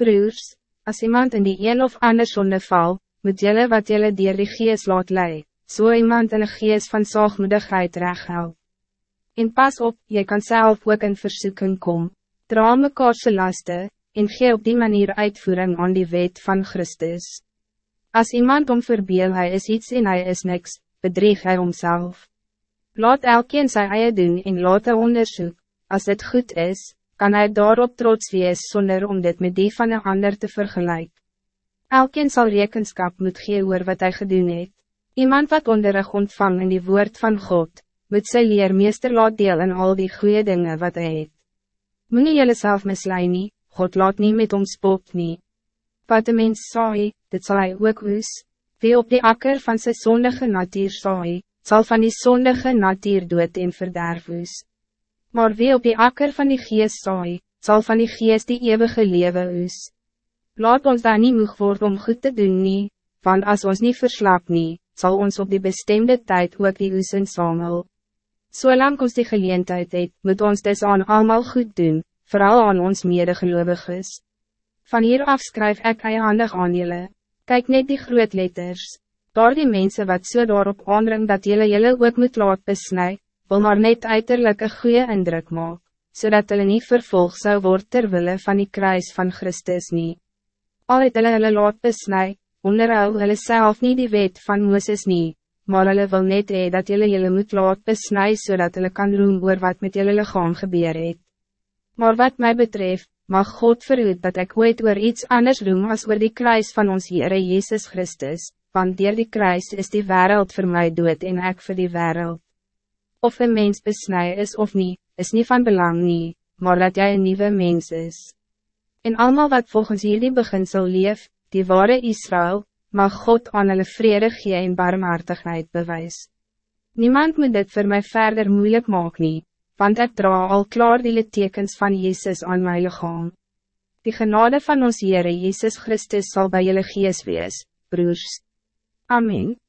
Broers, als iemand in die een of ander zonde val, moet jelle wat jelle dier die gees laat lei, so iemand in een gees van zaagmoedigheid recht En pas op, je kan zelf ook in verzoeking kom, dra mekaarse laste, en gee op die manier uitvoering aan die wet van Christus. Als iemand om verbeel hij is iets en hij is niks, bedrieg hij homself. Laat elkeen sy eie doen en laat hy onderzoek, als het goed is, kan hij daarop trots wees zonder om dit met die van een ander te vergelijken. Elkeen zal rekenskap moet gee oor wat hij gedoen het. Iemand wat onderrig ontvang in die woord van God, moet sy leermeester laat deel in al die goede dingen wat hij het. Moet nie jylle self mislui nie, God laat niet met ons spot nie. Wat de mens saai, dit zal hij ook oes. Wie op die akker van zijn zondige natuur saai, zal van die zondige natuur dood en verderf oes. Maar wie op die akker van die geest saai, zal van die geest die eeuwige leven oes. Laat ons daar niet moeg worden om goed te doen nie, want als ons niet verslaap nie, zal ons op die bestemde tijd ook die oes insamel. Zolang ons die geleentheid het, moet ons dus aan allemaal goed doen, vooral aan ons medegeloviges. Van hier af skryf ek eiehandig aan julle, kyk net die groot letters, daar die mense wat so daarop aandring dat julle julle ook moet laat besnij, wil maar net uiterlijk een goede indruk maak, zodat hulle niet vervolg zou worden terwille van die kruis van Christus nie. Al het hulle hulle laat besnij, onderhou hulle self nie die wet van Mooses nie, maar hulle wil net hee dat julle julle moet laat besnij zodat hulle kan roem oor wat met julle lichaam gebeur het. Maar wat mij betreft, mag God verhoed dat ik ooit oor iets anders roem als oor die kruis van ons Heere Jezus Christus, want dier die kruis is die wereld voor mij dood en ik voor die wereld. Of een mens besnij is of niet, is niet van belang nie, maar dat jij een nieuwe mens is. En allemaal wat volgens jullie beginsel leef, die ware Israël, mag God aan hulle vrede gee en barmhartigheid bewys. Niemand moet dit voor mij verder moeilijk maken, nie, want ik dra al klaar die tekens van Jezus aan my lichaam. Die genade van ons Heere Jezus Christus zal bij jullie gees wees, broers. Amen.